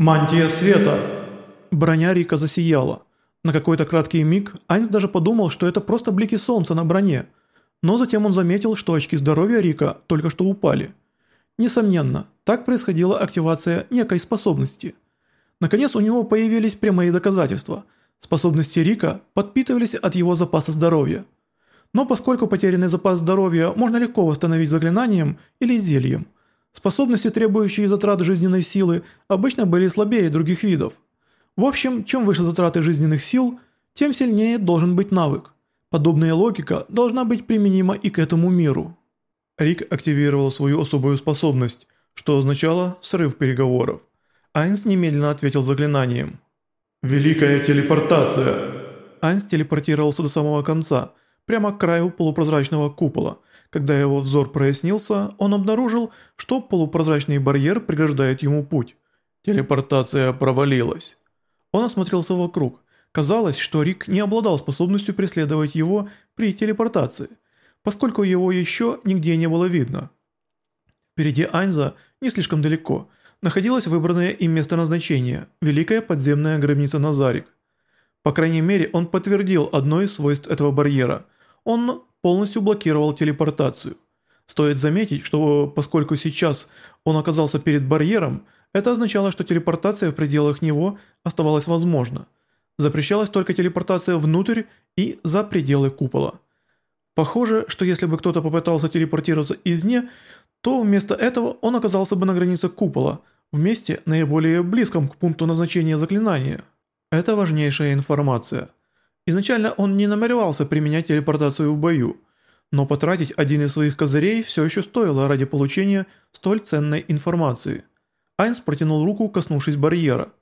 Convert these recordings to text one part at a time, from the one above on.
Мантия света. Броня Рика засияла. На какой-то краткий миг Айнс даже подумал, что это просто блики солнца на броне, но затем он заметил, что очки здоровья Рика только что упали. Несомненно, так происходила активация некой способности. Наконец у него появились прямые доказательства. Способности Рика подпитывались от его запаса здоровья. Но поскольку потерянный запас здоровья можно легко восстановить заклинанием или зельем, способности, требующие затрат жизненной силы, обычно были слабее других видов. В общем, чем выше затраты жизненных сил, тем сильнее должен быть навык. Подобная логика должна быть применима и к этому миру. Рик активировал свою особую способность, что означало срыв переговоров. Айнс немедленно ответил заклинанием. «Великая телепортация!» Айнс телепортировался до самого конца, прямо к краю полупрозрачного купола. Когда его взор прояснился, он обнаружил, что полупрозрачный барьер преграждает ему путь. Телепортация провалилась. Он осмотрелся вокруг. Казалось, что Рик не обладал способностью преследовать его при телепортации, поскольку его еще нигде не было видно. Впереди Айнза, не слишком далеко, находилось выбранное им место назначения – Великая подземная гробница Назарик. По крайней мере, он подтвердил одно из свойств этого барьера. Он полностью блокировал телепортацию. Стоит заметить, что поскольку сейчас он оказался перед барьером, это означало, что телепортация в пределах него оставалась возможна. Запрещалась только телепортация внутрь и за пределы купола. Похоже, что если бы кто-то попытался телепортироваться извне, то вместо этого он оказался бы на границе купола, в месте наиболее близком к пункту назначения заклинания. Это важнейшая информация. Изначально он не намеревался применять телепортацию в бою, но потратить один из своих козырей все еще стоило ради получения столь ценной информации – Айнс протянул руку, коснувшись барьера.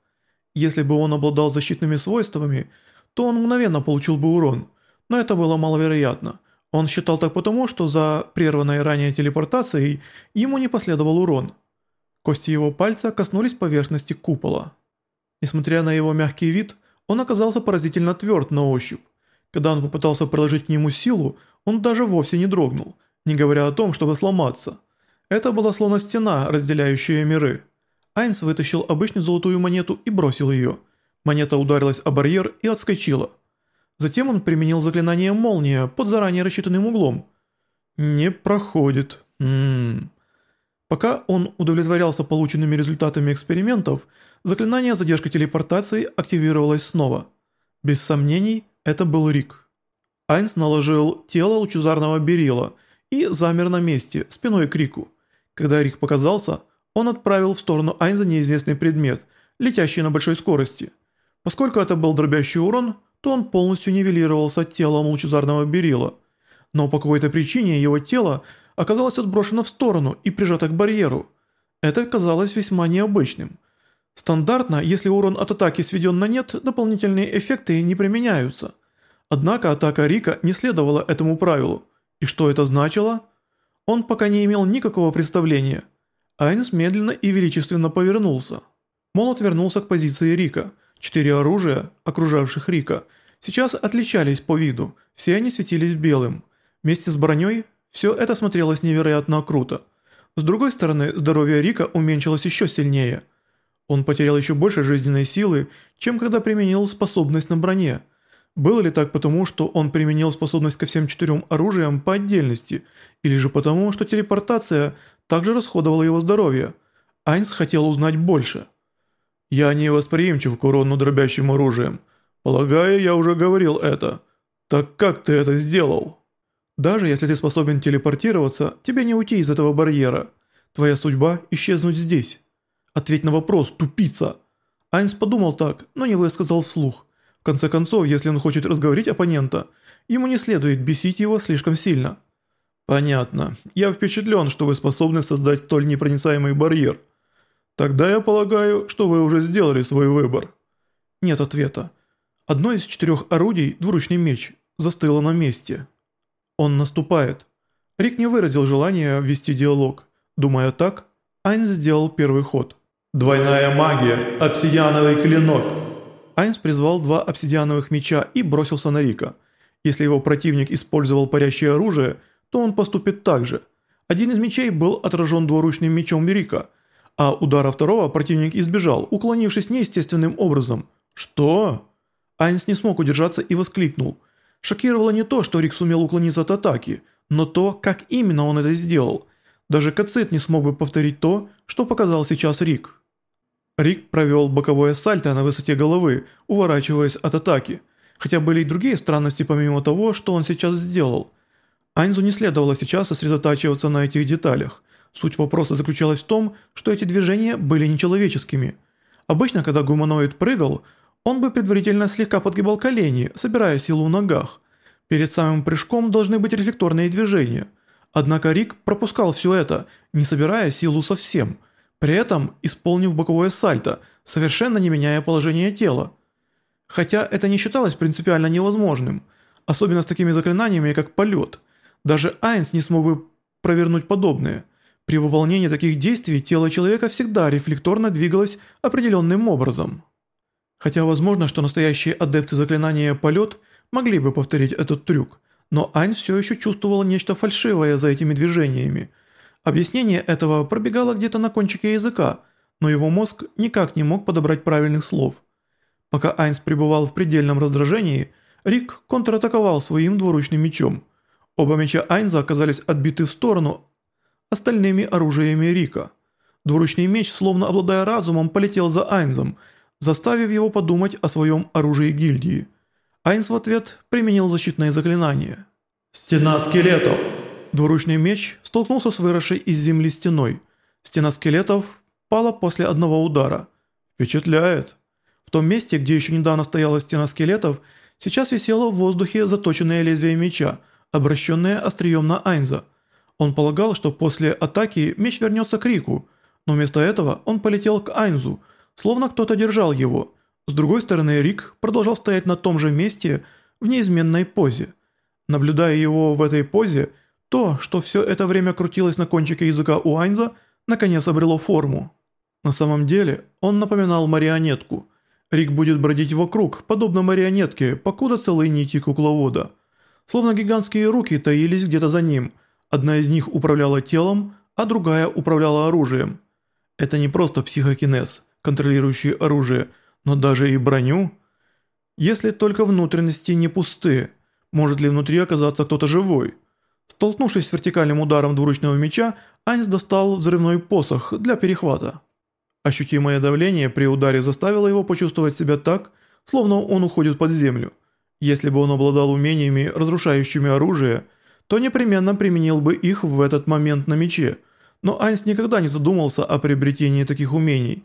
Если бы он обладал защитными свойствами, то он мгновенно получил бы урон, но это было маловероятно. Он считал так потому, что за прерванной ранее телепортацией ему не последовал урон. Кости его пальца коснулись поверхности купола. Несмотря на его мягкий вид, он оказался поразительно тверд на ощупь. Когда он попытался приложить к нему силу, он даже вовсе не дрогнул, не говоря о том, чтобы сломаться. Это была словно стена, разделяющая миры. Айнс вытащил обычную золотую монету и бросил ее. Монета ударилась о барьер и отскочила. Затем он применил заклинание «Молния» под заранее рассчитанным углом. «Не проходит. Ммм...» Пока он удовлетворялся полученными результатами экспериментов, заклинание задержка телепортации активировалось снова. Без сомнений, это был Рик. Айнс наложил тело лучезарного берила и замер на месте, спиной к Рику. Когда Рик показался, он отправил в сторону Айнза неизвестный предмет, летящий на большой скорости. Поскольку это был дробящий урон, то он полностью нивелировался телом лучезарного берила. Но по какой-то причине его тело оказалось отброшено в сторону и прижато к барьеру. Это казалось весьма необычным. Стандартно, если урон от атаки сведен на нет, дополнительные эффекты не применяются. Однако атака Рика не следовала этому правилу. И что это значило? Он пока не имел никакого представления – Айнс медленно и величественно повернулся. Молот вернулся к позиции Рика. Четыре оружия, окружавших Рика, сейчас отличались по виду, все они светились белым. Вместе с броней все это смотрелось невероятно круто. С другой стороны, здоровье Рика уменьшилось еще сильнее. Он потерял еще больше жизненной силы, чем когда применил способность на броне. Было ли так потому, что он применил способность ко всем четырем оружиям по отдельности, или же потому, что телепортация – также расходовало его здоровье. Айнс хотел узнать больше. «Я не восприимчив к урону дробящим оружием. Полагаю, я уже говорил это. Так как ты это сделал?» «Даже если ты способен телепортироваться, тебе не уйти из этого барьера. Твоя судьба – исчезнуть здесь. Ответь на вопрос, тупица!» Айнс подумал так, но не высказал вслух. В конце концов, если он хочет разговорить оппонента, ему не следует бесить его слишком сильно. «Понятно. Я впечатлен, что вы способны создать столь непроницаемый барьер. Тогда я полагаю, что вы уже сделали свой выбор». Нет ответа. Одно из четырех орудий, двуручный меч, застыло на месте. Он наступает. Рик не выразил желания вести диалог. Думая так, Айнс сделал первый ход. «Двойная магия! Обсидиановый клинок!» Айнс призвал два обсидиановых меча и бросился на Рика. Если его противник использовал парящее оружие – то он поступит так же. Один из мечей был отражен двуручным мечом Рика, а удара второго противник избежал, уклонившись неестественным образом. «Что?» Айнс не смог удержаться и воскликнул. Шокировало не то, что Рик сумел уклониться от атаки, но то, как именно он это сделал. Даже Кацит не смог бы повторить то, что показал сейчас Рик. Рик провел боковое сальто на высоте головы, уворачиваясь от атаки. Хотя были и другие странности помимо того, что он сейчас сделал. Айнзу не следовало сейчас сосредотачиваться на этих деталях. Суть вопроса заключалась в том, что эти движения были нечеловеческими. Обычно, когда гуманоид прыгал, он бы предварительно слегка подгибал колени, собирая силу в ногах. Перед самым прыжком должны быть рефлекторные движения. Однако Рик пропускал все это, не собирая силу совсем, при этом исполнив боковое сальто, совершенно не меняя положение тела. Хотя это не считалось принципиально невозможным, особенно с такими заклинаниями, как полет. Даже Айнс не смог бы провернуть подобное – при выполнении таких действий тело человека всегда рефлекторно двигалось определенным образом. Хотя возможно, что настоящие адепты заклинания «полет» могли бы повторить этот трюк, но Ань все еще чувствовал нечто фальшивое за этими движениями. Объяснение этого пробегало где-то на кончике языка, но его мозг никак не мог подобрать правильных слов. Пока Айнс пребывал в предельном раздражении, Рик контратаковал своим двуручным мечом. Оба меча Айнза оказались отбиты в сторону остальными оружиями Рика. Двуручный меч, словно обладая разумом, полетел за Айнзом, заставив его подумать о своем оружии гильдии. Айнз в ответ применил защитное заклинание. «Стена скелетов!» Двуручный меч столкнулся с выросшей из земли стеной. Стена скелетов пала после одного удара. Впечатляет. В том месте, где еще недавно стояла стена скелетов, сейчас висело в воздухе заточенное лезвие меча, обращенное острием на Айнза – он полагал, что после атаки меч вернется к Рику, но вместо этого он полетел к Айнзу, словно кто-то держал его. С другой стороны, Рик продолжал стоять на том же месте в неизменной позе. Наблюдая его в этой позе, то, что все это время крутилось на кончике языка у Айнза, наконец обрело форму. На самом деле, он напоминал марионетку. Рик будет бродить вокруг, подобно марионетке, покуда целые нити кукловода. Словно гигантские руки таились где-то за ним – Одна из них управляла телом, а другая управляла оружием. Это не просто психокинез, контролирующий оружие, но даже и броню. Если только внутренности не пусты, может ли внутри оказаться кто-то живой? Столкнувшись с вертикальным ударом двуручного меча, Айнс достал взрывной посох для перехвата. Ощутимое давление при ударе заставило его почувствовать себя так, словно он уходит под землю. Если бы он обладал умениями, разрушающими оружие – то непременно применил бы их в этот момент на мече. Но Айнс никогда не задумался о приобретении таких умений.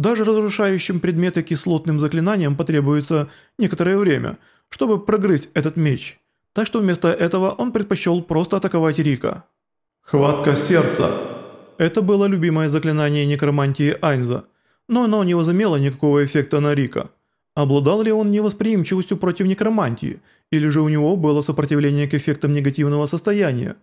Даже разрушающим предметы кислотным заклинаниям потребуется некоторое время, чтобы прогрызть этот меч. Так что вместо этого он предпочел просто атаковать Рика. «Хватка сердца!» Это было любимое заклинание некромантии Айнза, но оно не возымело никакого эффекта на Рика. Обладал ли он невосприимчивостью против некромантии, или же у него было сопротивление к эффектам негативного состояния?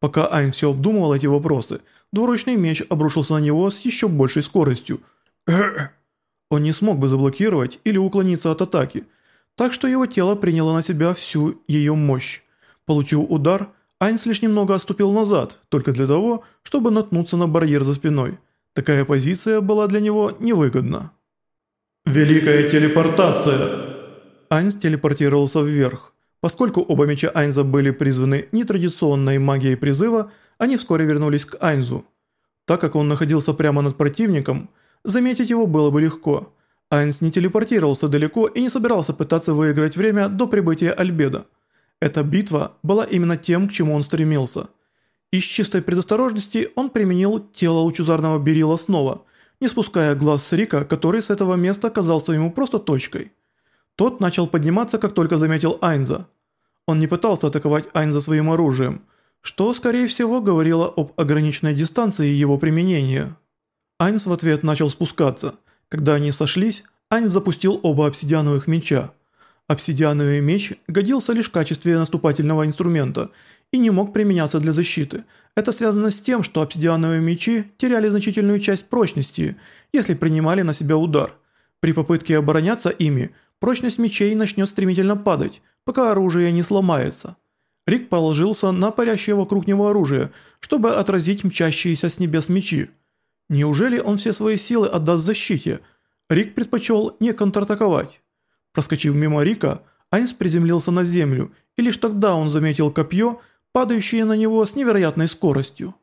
Пока Айн все обдумывал эти вопросы, двуручный меч обрушился на него с еще большей скоростью. Он не смог бы заблокировать или уклониться от атаки, так что его тело приняло на себя всю ее мощь. Получив удар, Айнс лишь немного отступил назад, только для того, чтобы наткнуться на барьер за спиной. Такая позиция была для него невыгодна. «Великая телепортация!» Айнс телепортировался вверх. Поскольку оба меча Айнза были призваны нетрадиционной магией призыва, они вскоре вернулись к Айнзу. Так как он находился прямо над противником, заметить его было бы легко. Айнс не телепортировался далеко и не собирался пытаться выиграть время до прибытия Альбеда. Эта битва была именно тем, к чему он стремился. Из чистой предосторожности он применил тело лучезарного Берила снова – не спуская глаз с Рика, который с этого места казался ему просто точкой. Тот начал подниматься, как только заметил Айнза. Он не пытался атаковать Айнза своим оружием, что, скорее всего, говорило об ограниченной дистанции его применения. Айнз в ответ начал спускаться. Когда они сошлись, Айнз запустил оба обсидиановых меча. Обсидиановый меч годился лишь в качестве наступательного инструмента и не мог применяться для защиты. Это связано с тем, что обсидиановые мечи теряли значительную часть прочности, если принимали на себя удар. При попытке обороняться ими, прочность мечей начнет стремительно падать, пока оружие не сломается. Рик положился на парящее вокруг него оружие, чтобы отразить мчащиеся с небес мечи. Неужели он все свои силы отдаст защите? Рик предпочел не контратаковать. Проскочив мимо Рика, Айнс приземлился на землю, и лишь тогда он заметил копье, падающее на него с невероятной скоростью.